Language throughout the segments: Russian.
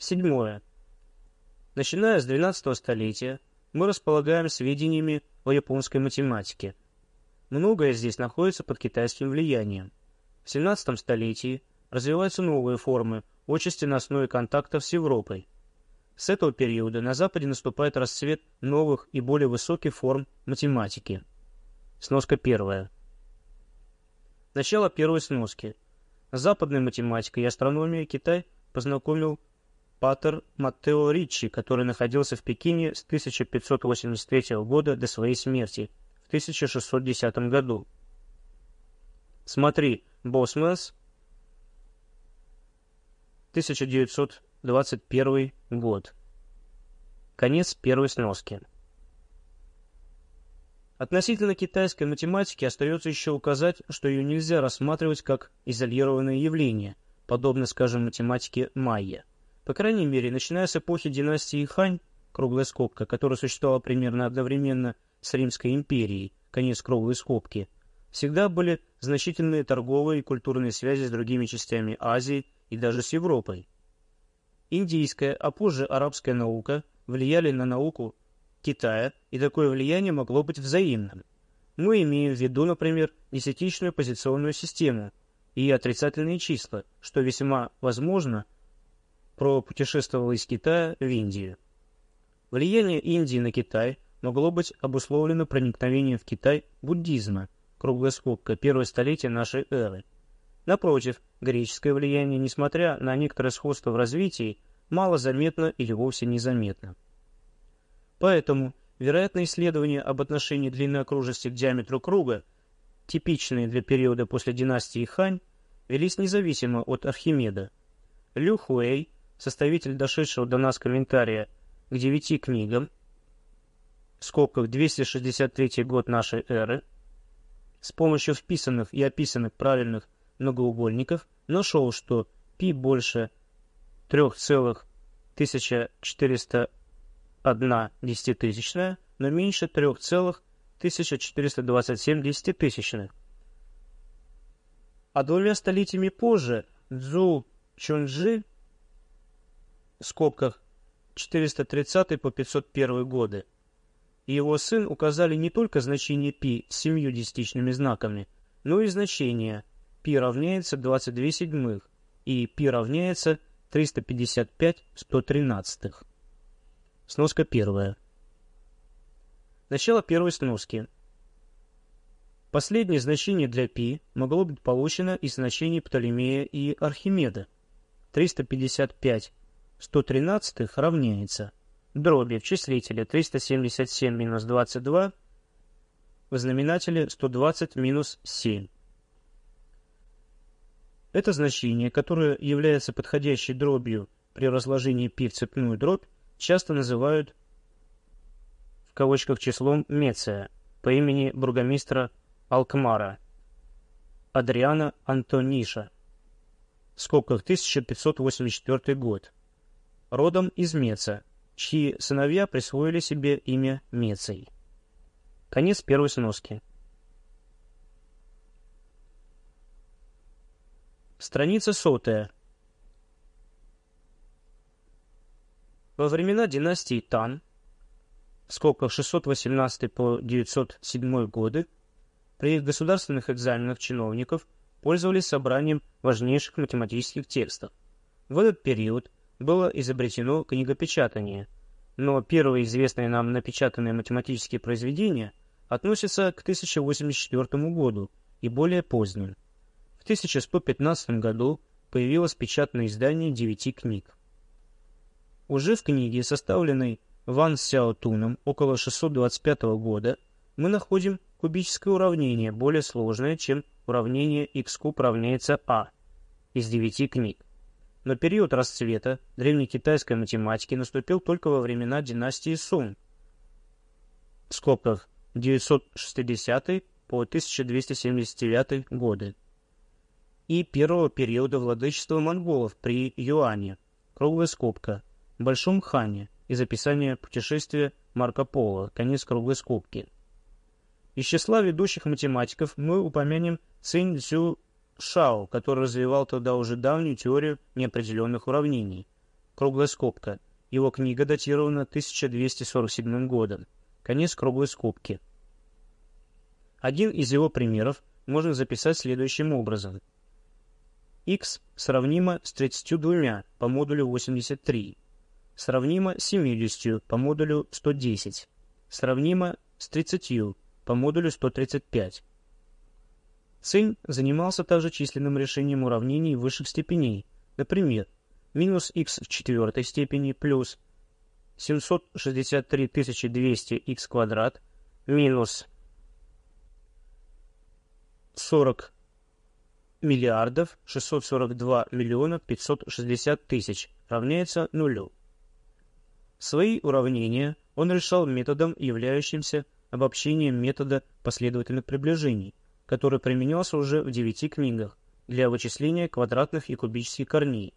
Седьмое. Начиная с XII столетия, мы располагаем сведениями о японской математике. Многое здесь находится под китайским влиянием. В XVII столетии развиваются новые формы отчасти на основе контактов с Европой. С этого периода на Западе наступает расцвет новых и более высоких форм математики. Сноска первая. Начало первой сноски. Западной математикой и астрономией Китай познакомил Патер Маттео Риччи, который находился в Пекине с 1583 года до своей смерти в 1610 году. Смотри, Босманс, 1921 год. Конец первой сноски. Относительно китайской математики остается еще указать, что ее нельзя рассматривать как изолированное явление, подобно, скажем, математике майя. По крайней мере, начиная с эпохи династии Хань, круглая скобка, которая существовала примерно одновременно с Римской империей, конец круглой скобки, всегда были значительные торговые и культурные связи с другими частями Азии и даже с Европой. Индийская, а позже арабская наука влияли на науку Китая, и такое влияние могло быть взаимным. Мы имеем в виду, например, десятичную позиционную систему и отрицательные числа, что весьма возможно – пропутешествовал из Китая в Индию. Влияние Индии на Китай могло быть обусловлено проникновением в Китай буддизма, круглая скобка, первое столетие нашей эры. Напротив, греческое влияние, несмотря на некоторое сходство в развитии, мало заметно или вовсе незаметно. Поэтому, вероятно, исследования об отношении длины окружности к диаметру круга, типичные для периода после династии Хань, велись независимо от Архимеда. Лю Хуэй составитель дошедшего до нас комментария к девяти книгам, в скобках 263 год нашей эры, с помощью вписанных и описанных правильных многоугольников нашел, что π больше 3,1401 десятитысячная, но меньше 3,1427 десятитысячных. А двумя столетиями позже Цзу Чунжи скобках 430 по 501 годы. И его сын указали не только значение π с семью десятичными знаками, но и значение π равняется 22 седьмых и π равняется 355 113. Сноска первая. Начало первой сноски. Последнее значение для π могло быть получено из значений Птолемея и Архимеда. 355 113 равняется. Дроби в числителе 377 минус 22 в знаменателе 120 минус 7. Это значение, которое является подходящей дробью при разложении π в цепную дробь, часто называют в кавычках числом Меция по имени бургомистра Алкмара Адриана Антониша, в скобках 1584 год родом из Меца, чьи сыновья присвоили себе имя Меций. Конец первой сноски. Страница сотая. Во времена династии Тан, в скобках 618 по 907 годы, при государственных экзаменах чиновников пользовались собранием важнейших математических текстов. В этот период было изобретено книгопечатание, но первые известные нам напечатанные математические произведения относятся к 1084 году и более поздним. В 1115 году появилось печатное издание девяти книг. Уже в книге, составленной Ван Сяотуном около 625 года, мы находим кубическое уравнение, более сложное, чем уравнение x куб равняется a из девяти книг. Но период расцвета древнекитайской математики наступил только во времена династии Сун, скобках 960 по 1279 годы, и первого периода владычества монголов при Юане, круглая скобка, Большом хане. Из описания путешествия Марко Поло, конец круглой скобки. Из числа ведущих математиков мы упомянем Цинь Цю Шао, который развивал тогда уже давнюю теорию неопределенных уравнений. круглая скобка. Его книга датирована 1247 годом. Конец круглой скобки. Один из его примеров можно записать следующим образом. x сравнимо с 32 по модулю 83, сравнимо с 70 по модулю 110, сравнимо с 30 по модулю 135. Цинь занимался также численным решением уравнений высших степеней, например, минус x в четвертой степени плюс 763 200 x квадрат минус 40 миллиардов 642 миллиона 560 тысяч равняется нулю. Свои уравнения он решал методом, являющимся обобщением метода последовательных приближений, который применялся уже в девяти книгах для вычисления квадратных и кубических корней.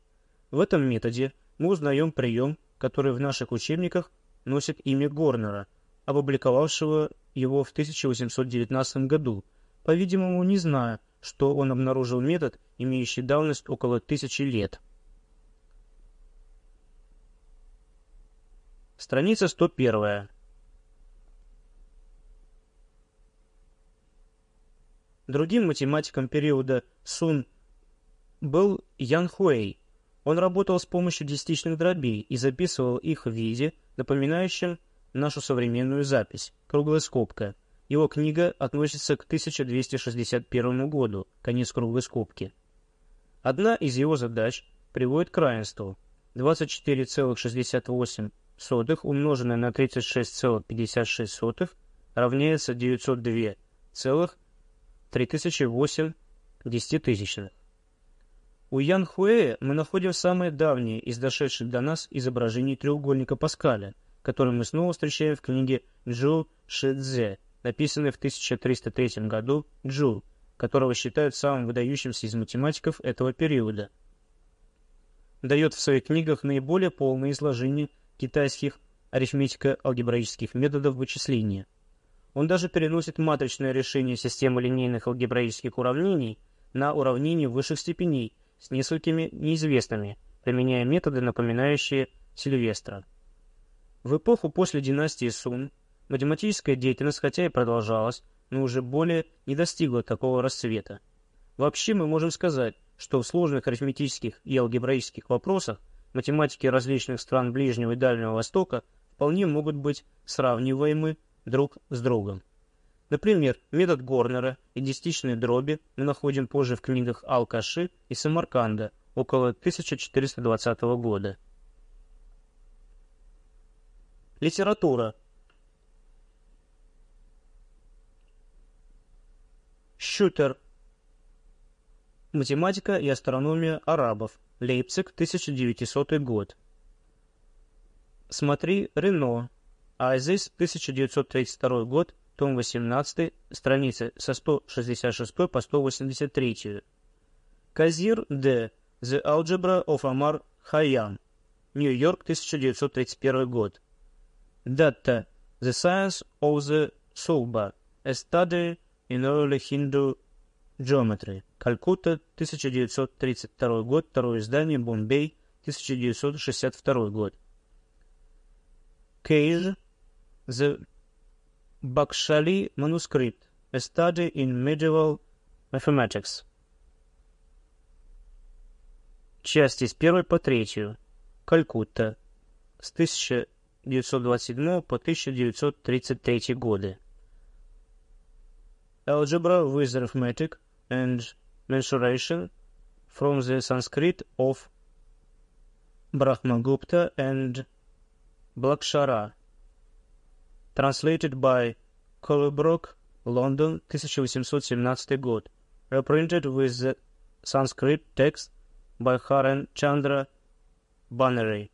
В этом методе мы узнаем прием, который в наших учебниках носит имя Горнера, опубликовавшего его в 1819 году – по-видимому, не зная, что он обнаружил метод, имеющий давность около тысячи лет. Страница 101. Другим математиком периода Сун был Ян Хуэй. Он работал с помощью десятичных дробей и записывал их в виде, напоминающем нашу современную запись, круглая скобка – его книга относится к 1261 году, конец круглой скобки. Одна из его задач приводит к равенству 24,68 умноженное на 36,56 равняется 902,3008 десятитысячных. У Ян Хуэя мы находим самые давние из дошедших до нас изображений треугольника Паскаля, который мы снова встречаем в книге Джу Шидзе написанный в 1303 году Джул, которого считают самым выдающимся из математиков этого периода. Дает в своих книгах наиболее полное изложение китайских арифметико-алгебраических методов вычисления. Он даже переносит матричное решение системы линейных алгебраических уравнений на уравнения высших степеней с несколькими неизвестными, применяя методы, напоминающие Сильвестра. В эпоху после династии Сун Математическая деятельность, хотя и продолжалась, но уже более не достигла такого расцвета. Вообще мы можем сказать, что в сложных арифметических и алгебраических вопросах математики различных стран Ближнего и Дальнего Востока вполне могут быть сравниваемы друг с другом. Например, метод Горнера и десятичные дроби мы находим позже в книгах Алкаши и Самарканда около 1420 года. Литература Шутер. Математика и астрономия арабов. Лейпциг, 1900 год. Смотри Рено. Айзис, 1932 год, том 18, страницы со 166 по 183. Казир Д. The Algebra of Amar Khayyam. Нью-Йорк, 1931 год. Дата. The Science of the Sulba. A Study in Early Hindu Geometry. Калькутта, 1932 год, второе издание, Бомбей, 1962 год. Кейж, The Bakshali Manuscript, A Study in Medieval Mathematics. Части с первой по третью. Калькутта. С 1927 по 1933 годы. algebra with arithmetic and mensuration from the Sanskrit of Brahmagupta and Blakshara, translated by Colebrook, London, 1817 год, reprinted with the Sanskrit text by Haran Chandra Banerjee,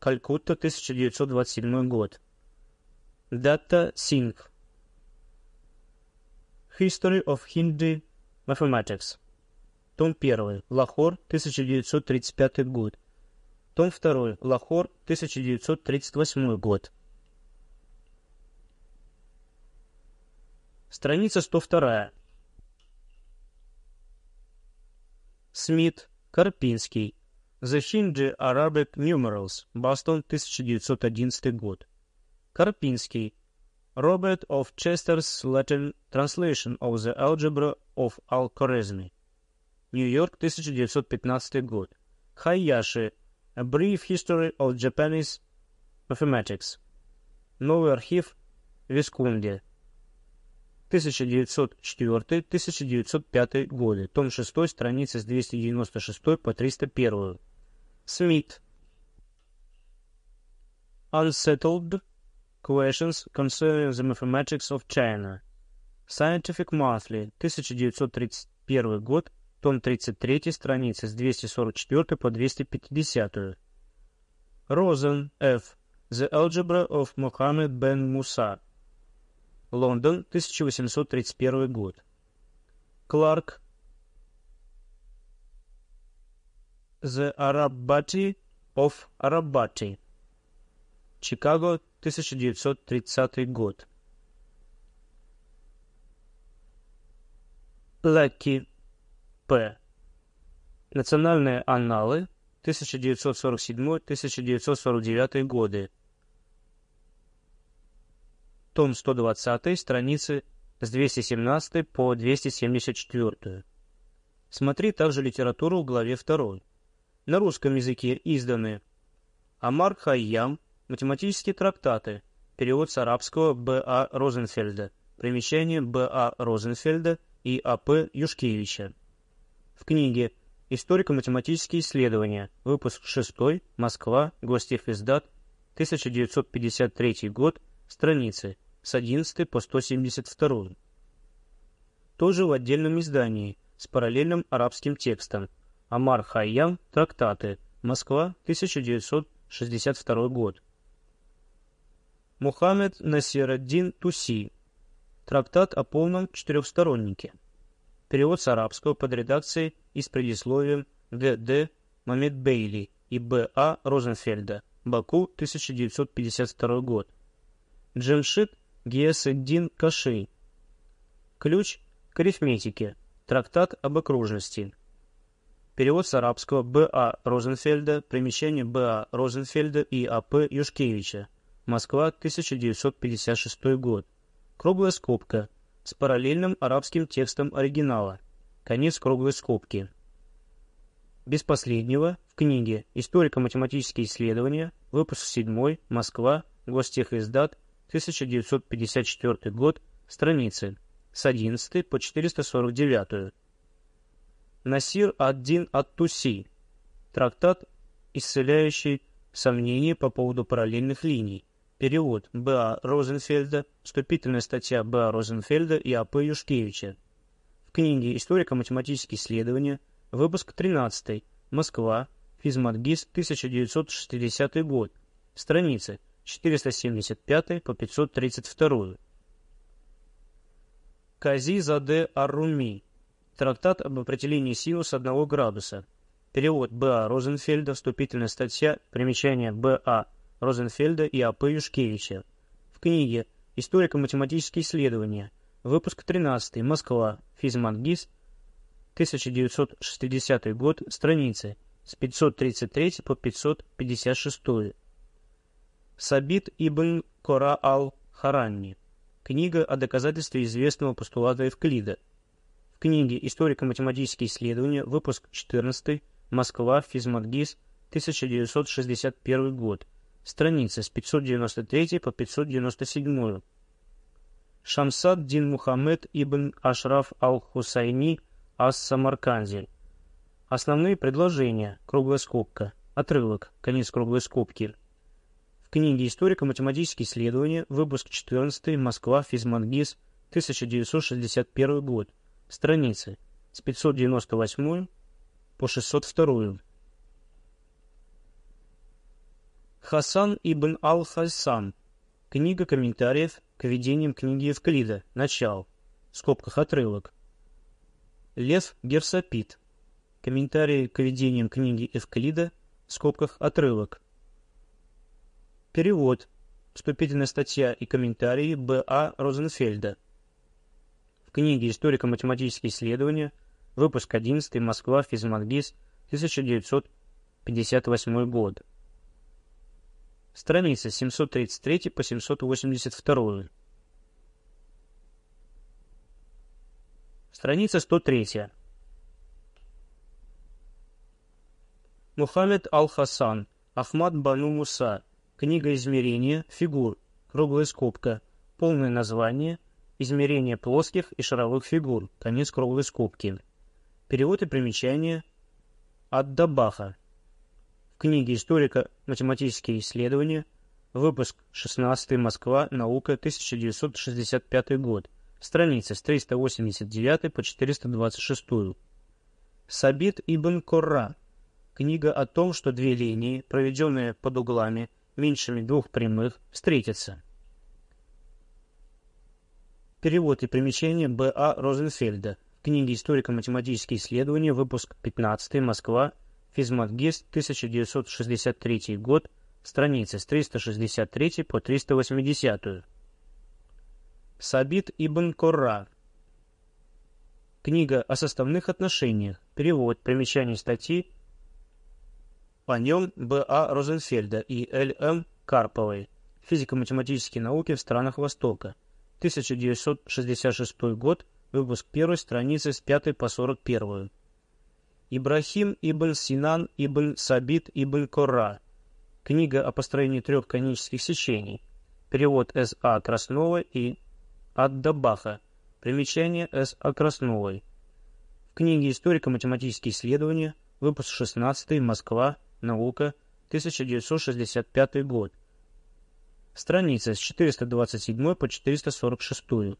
Calcutta, 1927 год. Дата Сингh, History of Hindi Mathematics. Том 1. Лахор, 1935 год. Том 2. Лахор, 1938 год. Страница 102. Смит, Карпинский. The Hindi Arabic Numerals, Бостон, 1911 год. Карпинский. Robert of Chester's Latin Translation of the Algebra of Al-Khwarizmi. Нью-Йорк, 1915 год. Хайяши. A Brief History of Japanese Mathematics. Новый архив Вискунди. 1904-1905 годы. Том 6, страницы с 296 по 301. Смит. Unsettled Questions Concerning the Mathematics of China. Scientific Monthly, 1931 год, том 33, страницы с 244 по 250. Розен, Ф. The Algebra of Mohammed ben Musa. Лондон, 1831 год. Кларк. The Arabati of Arabati. Чикаго, 1930 год. Лаки П. Национальные анналы 1947-1949 годы. Том 120, страницы с 217 по 274. Смотри также литературу в главе 2. На русском языке изданы Амар Хайям, математические трактаты, перевод с арабского Б.А. Розенфельда, примечание Б.А. Розенфельда и А.П. Юшкевича. В книге «Историко-математические исследования», выпуск 6, Москва, Гостехиздат, 1953 год, страницы с 11 по 172. Тоже в отдельном издании с параллельным арабским текстом. Амар Хайям, трактаты, Москва, 1962 год. Мухаммед Насираддин Туси, трактат о полном четырехстороннике. Перевод с арабского под редакцией и с предисловием Г.Д. Мамед Бейли и Б.А. Розенфельда, Баку, 1952 год. Джемшит Гиеседдин Каши. Ключ к арифметике. Трактат об окружности. Перевод с арабского Б.А. Розенфельда, примечание Б.А. Розенфельда и А.П. Юшкевича. Москва, 1956 год. Круглая скобка. С параллельным арабским текстом оригинала. Конец круглой скобки. Без последнего в книге «Историко-математические исследования», выпуск 7, Москва, Гостехиздат, 1954 год, страницы с 11 по 449. Насир ад-Дин ат-Туси. Трактат, исцеляющий сомнения по поводу параллельных линий. Перевод Б.А. Розенфельда, вступительная статья Б.А. Розенфельда и А.П. Юшкевича. В книге «Историко-математические исследования», выпуск 13, Москва, Физматгиз, 1960 год, страницы 475 по 532. Кази Заде Аруми. Трактат об определении синуса одного градуса. Перевод Б.А. Розенфельда, вступительная статья, примечание Б.А. Розенфельда и А.П. Юшкевича. В книге «Историко-математические исследования», выпуск 13, Москва, Физматгиз, 1960 год, страницы с 533 по 556. Сабит ибн Кора ал-Харанни. Книга о доказательстве известного постулата Евклида. В книге «Историко-математические исследования», выпуск 14, Москва, Физматгиз, 1961 год. Страницы с 593 по 597. Шамсад Дин Мухаммед ибн Ашраф ал-Хусайни ас-Самарканди. Основные предложения. Круглая скобка. Отрывок. Конец круглой скобки книге «Историко-математические исследования», выпуск 14, Москва, Физмангиз, 1961 год, страницы с 598 по 602. Хасан ибн ал-Хасан. Книга комментариев к видениям книги Евклида. Начало. В скобках отрывок. Лев Герсапит. Комментарии к видениям книги Евклида. В скобках отрывок. Перевод. Вступительная статья и комментарии Б.А. Розенфельда. В книге «Историко-математические исследования», выпуск 11, Москва, 1960 1958 год. Страница 733 по 782. Страница 103. Мухаммед Ал-Хасан, Ахмад Бану Муса, Книга измерения, фигур, круглая скобка, полное название, измерение плоских и шаровых фигур, конец круглой скобки. Перевод и примечание от Дабаха. В книге историка «Математические исследования», выпуск 16 Москва, наука, 1965 год, страницы с 389 по 426. Сабит ибн Корра. Книга о том, что две линии, проведенные под углами, меньшими двух прямых, встретятся. Перевод и примечание Б.А. Розенфельда. В книге «Историко-математические исследования», выпуск 15, Москва, Физматгист, 1963 год, страницы с 363 по 380. Сабит ибн Корра. Книга о составных отношениях. Перевод, примечание статьи по нем Б.А. Розенфельда и Л.М. Карповой. Физико-математические науки в странах Востока. 1966 год, выпуск 1, страницы с 5 по 41. Ибрахим ибн Синан ибн Сабит ибн Корра. Книга о построении трех конических сечений. Перевод С.А. Красновой и Аддабаха. Примечание С.А. Красновой. В книге «Историко-математические исследования», выпуск 16, Москва, Наука, 1965 год. Страница с 427 по 446.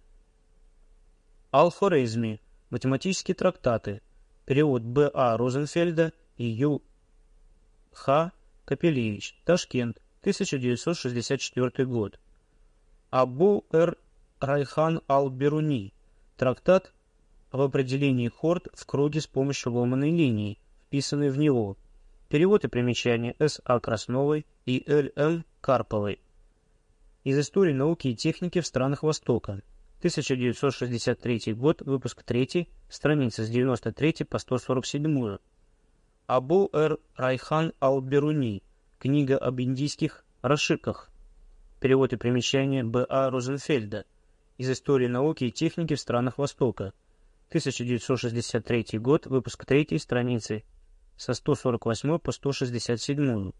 Ал-Хорезми. Математические трактаты. Перевод Б. А. Розенфельда и Ю. Х. Капелевич. Ташкент. 1964 год. Абу Р. Райхан Ал-Беруни. Трактат об определении хорд в круге с помощью ломаной линии, вписанной в него. Перевод и примечание С. А. Красновой и Л. М. Карповой. Из истории науки и техники в странах Востока. 1963 год, выпуск 3, страница с 93 по 147. Абу Р. Райхан Ал-Беруни. Книга об индийских рашиках. Перевод и примечание Б. А. Розенфельда. Из истории науки и техники в странах Востока. 1963 год, выпуск 3, страницы со 148 по 167.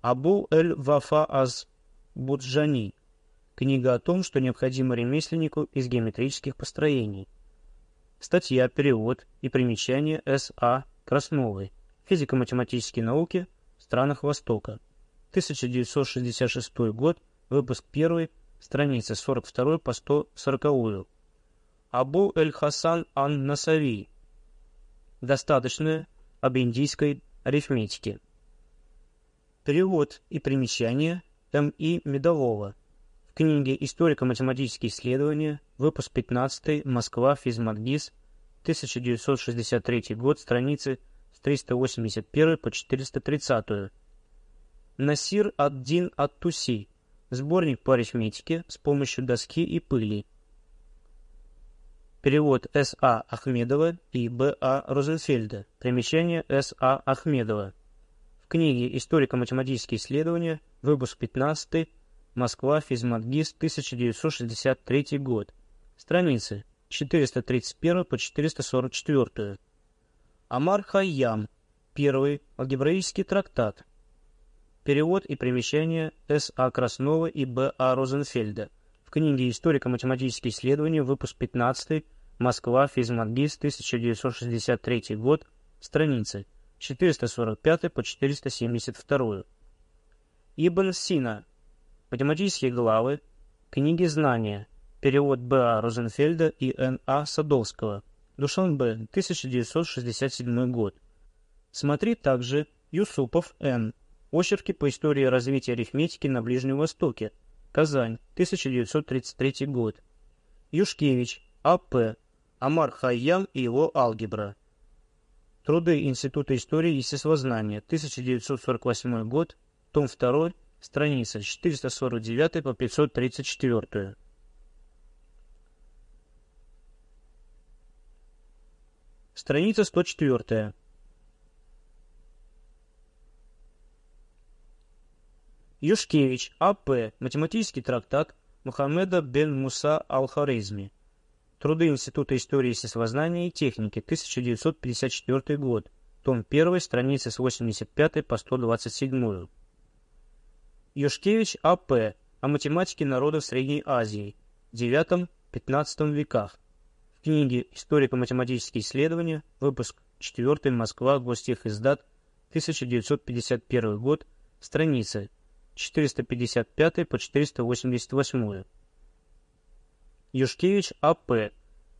Абу эль-Вафа аз Буджани. Книга о том, что необходимо ремесленнику из геометрических построений. Статья, перевод и примечание С.А. Красновой. Физико-математические науки в странах Востока. 1966 год, выпуск 1, страница 42 по 140. Абу эль-Хасан ан-Насави. Достаточное об индийской арифметике. Перевод и примечание М.И. Медового. В книге «Историко-математические исследования», выпуск 15, Москва, Физматгиз, 1963 год, страницы с 381 по 430. Насир ад-Дин ат-Туси. Сборник по арифметике с помощью доски и пыли. Перевод С.А. Ахмедова и Б.А. Розенфельда. Примечание С.А. Ахмедова. В книге «Историко-математические исследования», выпуск 15, Москва, Физматгиз, 1963 год. Страницы 431 по 444. Амар Хайям. Первый алгебраический трактат. Перевод и примечание С.А. Краснова и Б.А. Розенфельда в книге «Историко-математические исследования», выпуск 15, Москва, Физматгиз, 1963 год, страницы 445 по 472. Ибн Сина. Математические главы. Книги знания. Перевод Б.А. Розенфельда и Н.А. Садовского. Душанбе, 1967 год. Смотри также Юсупов Н. Очерки по истории развития арифметики на Ближнем Востоке. Казань, 1933 год. Юшкевич, А.П. Амар Хайям и его алгебра. Труды Института истории и естествознания, 1948 год, том 2, страница 449 по 534. Страница 104. Юшкевич, А.П. Математический трактат Мухаммеда бен Муса Ал-Харизми. Труды Института истории естествознания и техники, 1954 год. Том 1, страницы с 85 по 127. Юшкевич А.П. О математике народов Средней Азии, IX-XV веках. В книге «Историко-математические исследования», выпуск 4, Москва, Гостехиздат, 1951 год, страницы 455 по 488. Юшкевич А.П.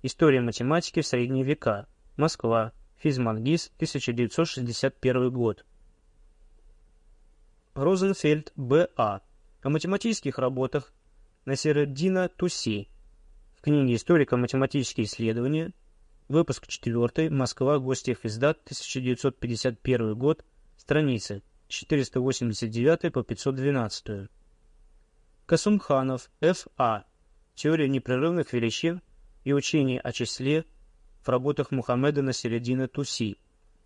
История математики в средние века. Москва. Физмангиз, 1961 год. Розенфельд Б.А. О математических работах Насереддина Туси. В книге «Историко-математические исследования», выпуск 4, Москва, Гостехиздат, 1951 год, страницы 489 по 512. Касумханов, Ф.А. Теория непрерывных величин и учение о числе в работах Мухаммеда Насереддина Туси.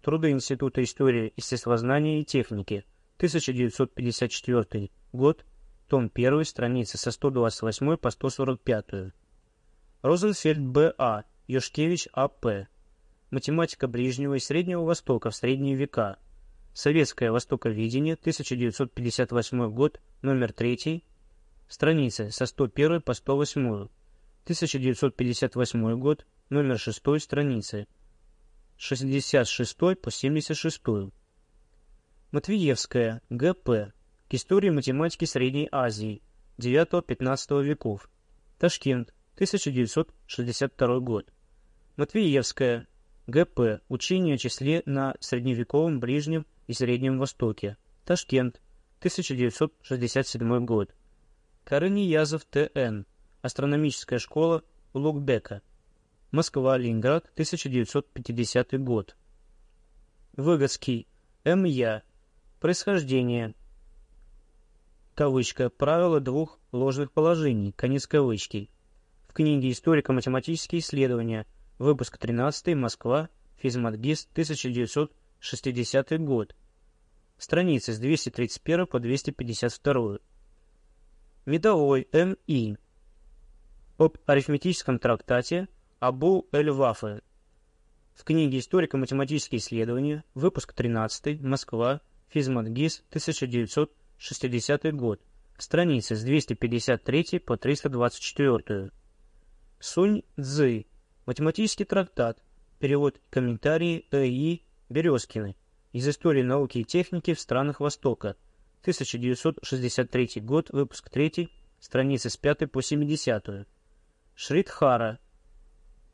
Труды Института истории, естествознания и техники. 1954 год. Том 1, страницы со 128 по 145. Розенфельд Б.А. Юшкевич А.П. Математика Ближнего и Среднего Востока в средние века. Советское Востоковедение, 1958 год, номер 3, страницы со 101 по 108, 1958 год, номер 6, страницы 66 по 76. Матвеевская, Г.П. К истории математики Средней Азии, 9-15 веков. Ташкент, 1962 год. Матвеевская, Г.П. Учение о числе на средневековом Ближнем и Среднем Востоке. Ташкент, 1967 год. Кары-Ниязов Т.Н. Астрономическая школа Улугбека. Москва, Ленинград, 1950 год. Выгодский. М.Я. Происхождение. Кавычка. Правило двух ложных положений. Конец кавычки. В книге «Историко-математические исследования». Выпуск 13. Москва. Физматгиз. 1960 60 год. Страницы с 231 по 252. Медовой М.И. Об арифметическом трактате Абу Эль-Вафе. В книге «Историко-математические исследования», выпуск 13, Москва, Физматгиз, 1960 год. Страницы с 253 по 324. Сунь Цзы. Математический трактат. Перевод комментарии Э.И. Березкины. Из истории науки и техники в странах Востока. 1963 год, выпуск 3, страницы с 5 по 70. Шридхара.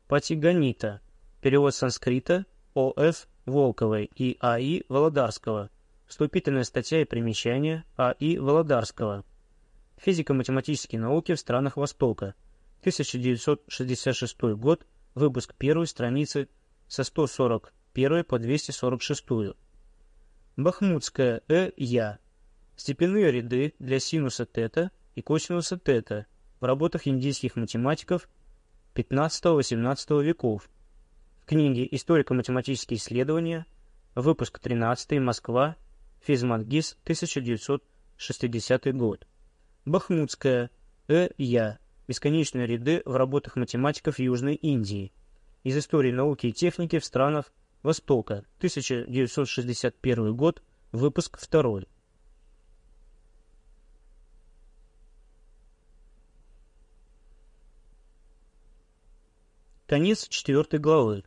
Патиганита. Перевод санскрита О.Ф. Волковой и А.И. Володарского. Вступительная статья и примечание А.И. Володарского. Физико-математические науки в странах Востока. 1966 год, выпуск 1, страницы со 140 1 по 246. Бахмутская Э. Я. Степенные ряды для синуса тета и косинуса тета в работах индийских математиков XV-XVIII веков. В книге «Историко-математические исследования», выпуск 13, Москва, Физмангиз, 1960 год. Бахмутская Э. Я. Бесконечные ряды в работах математиков Южной Индии. Из истории науки и техники в странах Востока, 1961 год, выпуск 2. Конец четвертой главы.